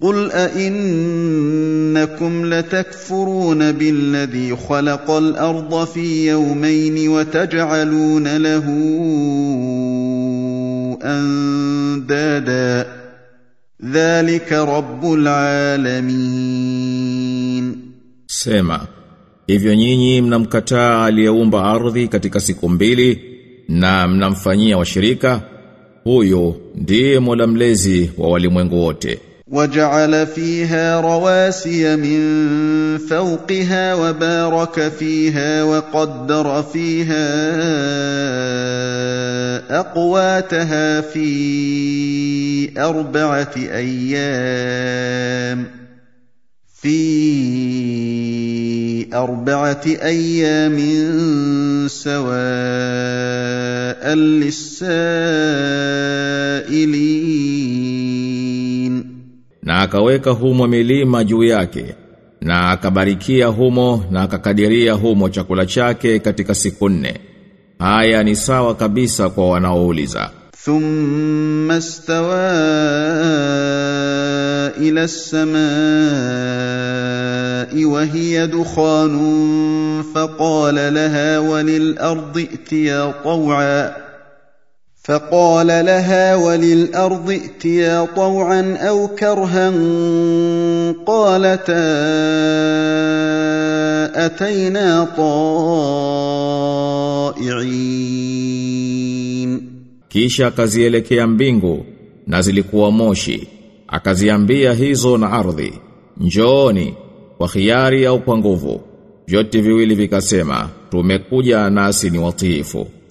قل أئنكم لتكفرون بالذي خلق الأرض في يومين وتجعلون له أندادا ذلك رب العالمين Sema, hivyo nyinyi mnamkataa aliyeumba ardhi katika siku mbili na mnamfanyia washirika, huyo ndiye Mola mlezi wa walimwengu wote. وجعل فيها رواسي من فوقها وبارك فيها وقدر فيها أقواتها في أربعة أيام. في أربعة أيام سواء للسائلين. na akaweka humo milima juu yake na akabarikia humo na akakadiria humo chakula chake katika siku nne. Haya ni sawa kabisa kwa wanaouliza. Thumma stawa ila samai wa hiya dukhanun faqala laha walil ardi itiya taw'a فقال لها وللارض ائتيا طوعا او كرها قالتا اتينا طائعين Kisha akazielekea mbingu na zilikuwa moshi. Akaziambia hizo na ardhi, njooni kwa khiari au kwa nguvu. Vyote viwili vikasema, tumekuja nasi ni watiifu.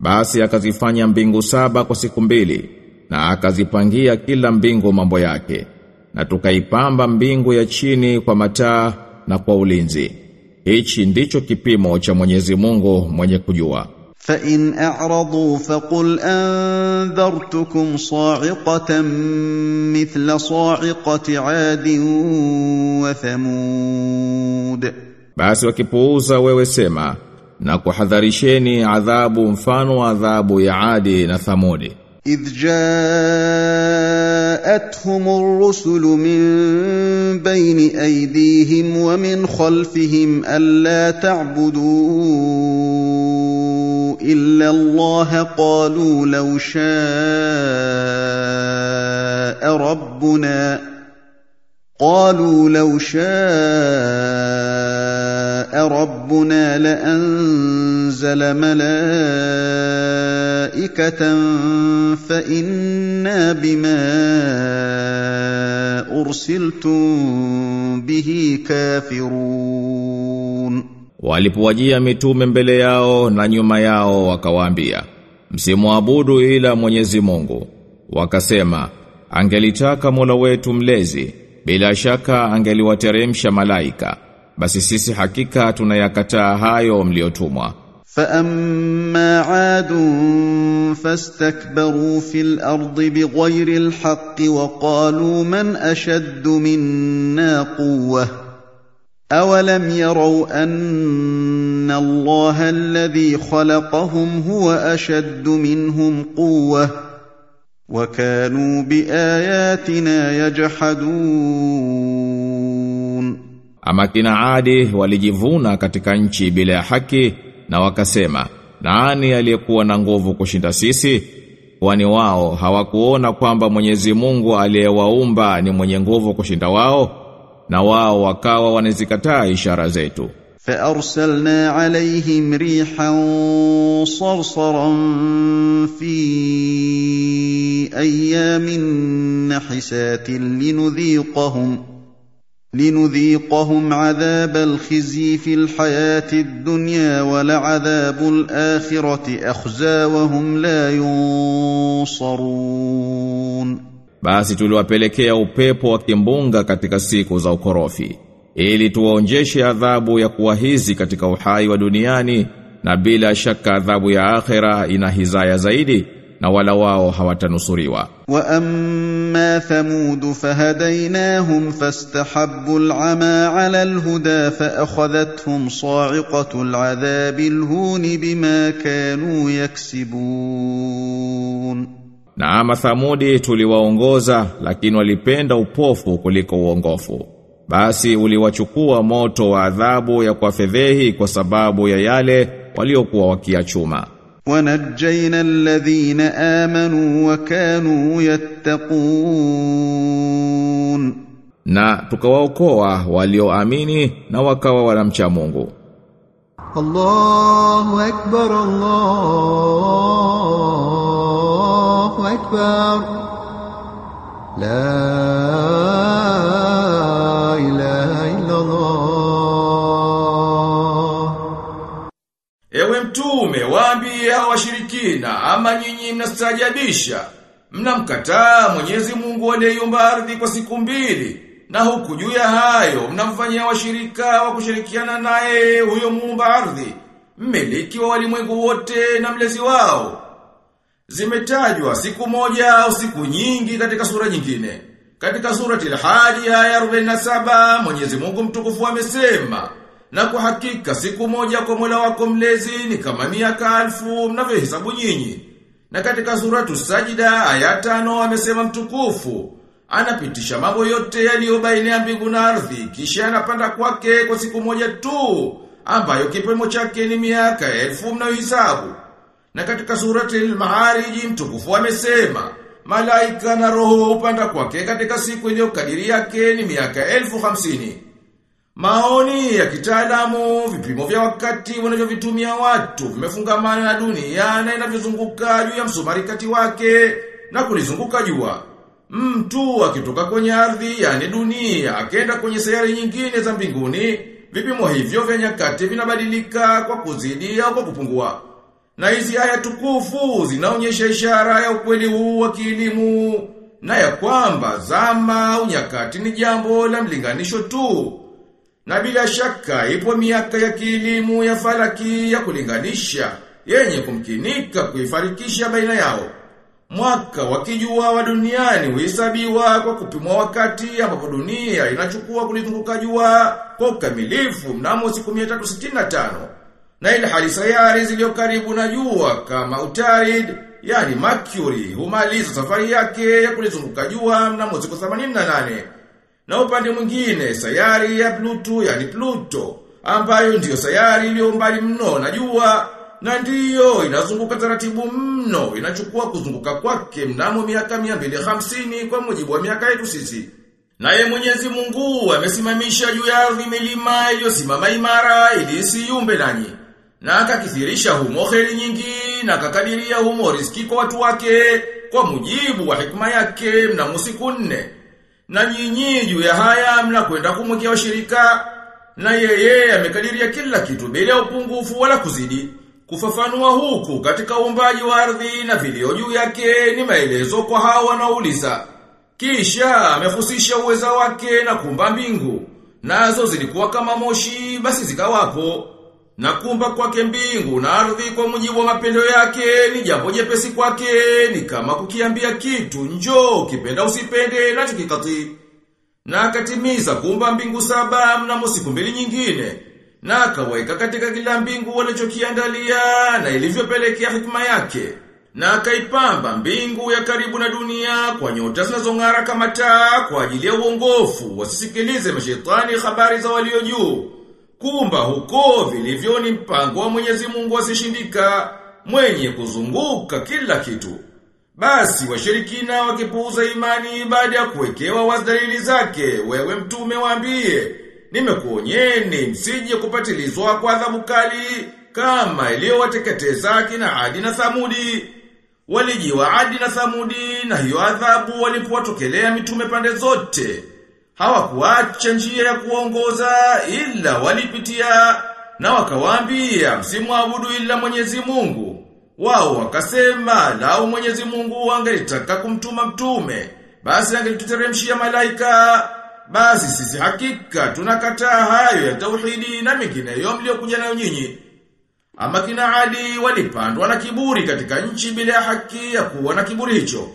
Basi akazifanya mbingu saba kwa siku mbili na akazipangia kila mbingu mambo yake na tukaipamba mbingu ya chini kwa mataa na kwa ulinzi. Hichi ndicho kipimo cha Mwenyezi Mungu mwenye kujua. Fa in a'radu faqul anzartukum sa'iqatan mithla sa'iqati 'adin wa thamud. Basi wakipuuza wewe sema na kuhadharisheni adhabu mfano adhabu ya Adi na Thamudi. إذ جاءتهم الرسل من بين أيديهم ومن خلفهم ألا تعبدوا إلا الله قالوا لو شاء ربنا قالوا لو شاء ربنا لانزل ملائكه فانا بما ارسلتم به كافرون Walipowajia mitume mbele yao na nyuma yao wakawaambia, msimwabudu ila Mwenyezi Mungu. Wakasema, angelitaka Mola wetu mlezi, bila shaka angeliwateremsha malaika. Basi sisi hakika tunayakataa hayo mliotumwa. فاما عاد فاستكبروا في الأرض بغير الحق وقالوا من اشد منا قوه اولم يروا ان الله الذي خلقهم هو اشد منهم قوه وكانوا باياتنا يجحدون Ama kina Adi walijivuna katika nchi bila ya haki na wakasema, nani aliyekuwa na nguvu kushinda sisi? Kwani wao hawakuona kwamba Mwenyezi Mungu aliyewaumba ni mwenye nguvu kushinda wao? Na wao wakawa wanazikataa ishara zetu. فارسلنا عليهم ريحا صرصرا في ايام نحسات لنذيقهم لنذيقهم عذاب الخزي في الحياه الدنيا ولعذاب الاخره اخزى وهم لا ينصرون Basi tuliwapelekea upepo wa kimbunga katika siku za ukorofi. ili tuwaonjeshe adhabu ya kuwahizi katika uhai wa duniani na bila shaka adhabu ya akhera ina hizaya zaidi na wala wao hawatanusuriwa. Wa amma thamud fahadainahum fastahabbu al'ama 'ala al-huda fa'akhadhatuhum sa'iqatu al-'adhabi al-hun bima kanu yaksibun. Na ama thamudi tuliwaongoza lakini walipenda upofu kuliko uongofu. Basi uliwachukua moto wa adhabu ya kwa fedhehi kwa sababu ya yale waliokuwa wakiachuma. ونجينا الذين آمنوا وكانوا يتقون. Na tukawaokoa walioamini na wakawa wanamcha Mungu. الله أكبر الله أكبر لا washirikina, ama nyinyi mnastajabisha. Mnamkataa Mwenyezi Mungu aliyeumba ardhi kwa siku mbili, na huku juu ya hayo mnamfanyia washirika wa kushirikiana naye huyo muumba ardhi, mmiliki wa walimwengu wote na mlezi wao. Zimetajwa siku moja au siku nyingi katika sura nyingine. Katika surati al-Hajj aya 47 Mwenyezi Mungu mtukufu amesema na kwa hakika siku moja kwa Mola wako mlezi ni kama miaka alfu mnavyohesabu nyinyi. Na katika suratu Sajida aya tano amesema mtukufu anapitisha mambo yote yaliyo baina ya mbingu na ardhi kisha anapanda kwake kwa siku moja tu ambayo kipimo chake ni miaka elfu mnayohesabu. Na katika surati al-Ma'arij mtukufu amesema malaika na roho upanda kwake katika siku iliyokadiri yake ni miaka elfu hamsini. Maoni ya kitaalamu, vipimo vya wakati wanavyovitumia watu, vimefungamana na dunia na inavyozunguka juu ya msumari kati wake na kulizunguka jua. Mtu akitoka kwenye ardhi, yani dunia, akenda kwenye sayari nyingine za mbinguni, vipimo hivyo vya nyakati vinabadilika kwa kuzidi au kwa kupungua. Na hizi haya tukufu zinaonyesha ishara ya ukweli huu wa kielimu na ya kwamba zama au nyakati ni jambo la mlinganisho tu. Na bila shaka ipo miaka ya kielimu ya falaki ya kulinganisha yenye kumkinika kuifarikisha baina yao. Mwaka wakijua wa duniani huhesabiwa kwa kupimwa wakati ambapo dunia inachukua kulizunguka jua kwa ukamilifu mnamo siku 365. Na ili hali sayari ziliyo karibu na jua kama Utarid, yani Mercury, humaliza safari yake ya kulizunguka jua mnamo siku 88. Na upande mwingine sayari ya Pluto yani Pluto ambayo ndiyo sayari iliyo mbali mno na jua na ndiyo inazunguka taratibu mno inachukua kuzunguka kwake mnamo miaka 250 kwa mujibu wa miaka yetu sisi. Naye Mwenyezi Mungu amesimamisha juu ya ardhi milima iliyosimama imara ili isiyumbe nanyi. Na akakithirisha humo kheri nyingi na akakadiria humo riziki kwa watu wake kwa mujibu wa hikma yake mnamo siku nne. Na nyinyi juu ya haya mnakwenda kumwekea washirika na yeye amekadiria kila kitu bila upungufu wala kuzidi. Kufafanua huku katika uumbaji wa ardhi na vilio juu yake ni maelezo kwa hao wanaouliza. Kisha amehusisha uweza wake na kumba mbingu. Nazo zilikuwa kama moshi basi zikawapo. Na kumba kwake mbingu na ardhi kwa mujibu wa mapendo yake ni jambo jepesi kwake ni kama kukiambia kitu njoo kipenda usipende nacho kikati. Na akatimiza kumba mbingu saba mnamo siku mbili nyingine. Na akaweka katika kila mbingu walichokiandalia na ilivyopelekea hikma yake. Na akaipamba mbingu ya karibu na dunia kwa nyota zinazong'ara kama taa kwa ajili ya uongofu wasisikilize mashetani habari za walio juu. Kumba huko vilivyo ni mpango wa Mwenyezi Mungu asishindika mwenye kuzunguka kila kitu. Basi washirikina wakipuuza imani baada ya kuwekewa wazdalili zake, wewe mtume waambie, nimekuonyeni msije kupatilizwa kwa adhabu kali kama iliyowateketeza kina Adi na Thamudi. Walijiwa Adi na Thamudi na hiyo adhabu walipowatokelea mitume pande zote. Hawakuacha njia ya kuongoza ila walipitia na wakawaambia msimwabudu ila Mwenyezi Mungu. Wao wakasema lau Mwenyezi Mungu angelitaka kumtuma mtume, basi angelituteremshia malaika basi sisi hakika tunakataa hayo ya tauhidi na mengineyo mliokuja nayo nyinyi. Ama kina Ali walipandwa na kiburi katika nchi bila ya haki ya kuwa na kiburi hicho.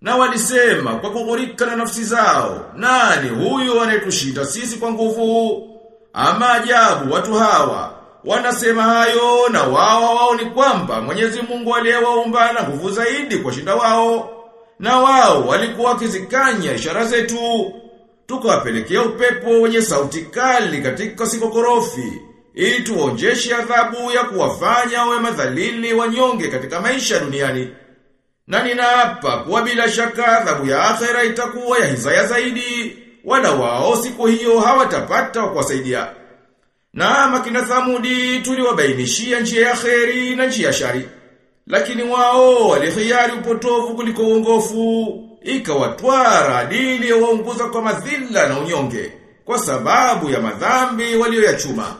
Na walisema kwa kughurika na nafsi zao, nani huyu anayetushinda sisi kwa nguvu? Ama ajabu watu hawa wanasema hayo na wao wao ni kwamba Mwenyezi Mungu aliyewaumba na nguvu zaidi kwa shinda wao. Na wao walikuwa wakizikanya ishara zetu. Tukawapelekea upepo wenye sauti kali katika siku korofi ili tuonjeshe adhabu ya kuwafanya wawe madhalili wanyonge katika maisha duniani. Na ninaapa kuwa bila shaka adhabu ya akhera itakuwa ya hizaya zaidi, wala wao siku hiyo hawatapata wa kuwasaidia. Na makina Thamudi tuliwabainishia njia ya kheri na njia ya shari. Lakini wao walihiari upotovu kuliko uongofu, ikawatwara dili ya kwa madhila na unyonge, kwa sababu ya madhambi walioyachuma.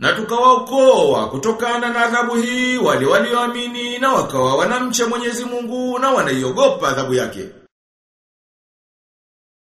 Na tukawaokoa kutokana na adhabu hii wale walioamini na wakawa wanamcha Mwenyezi Mungu na wanaiogopa adhabu yake.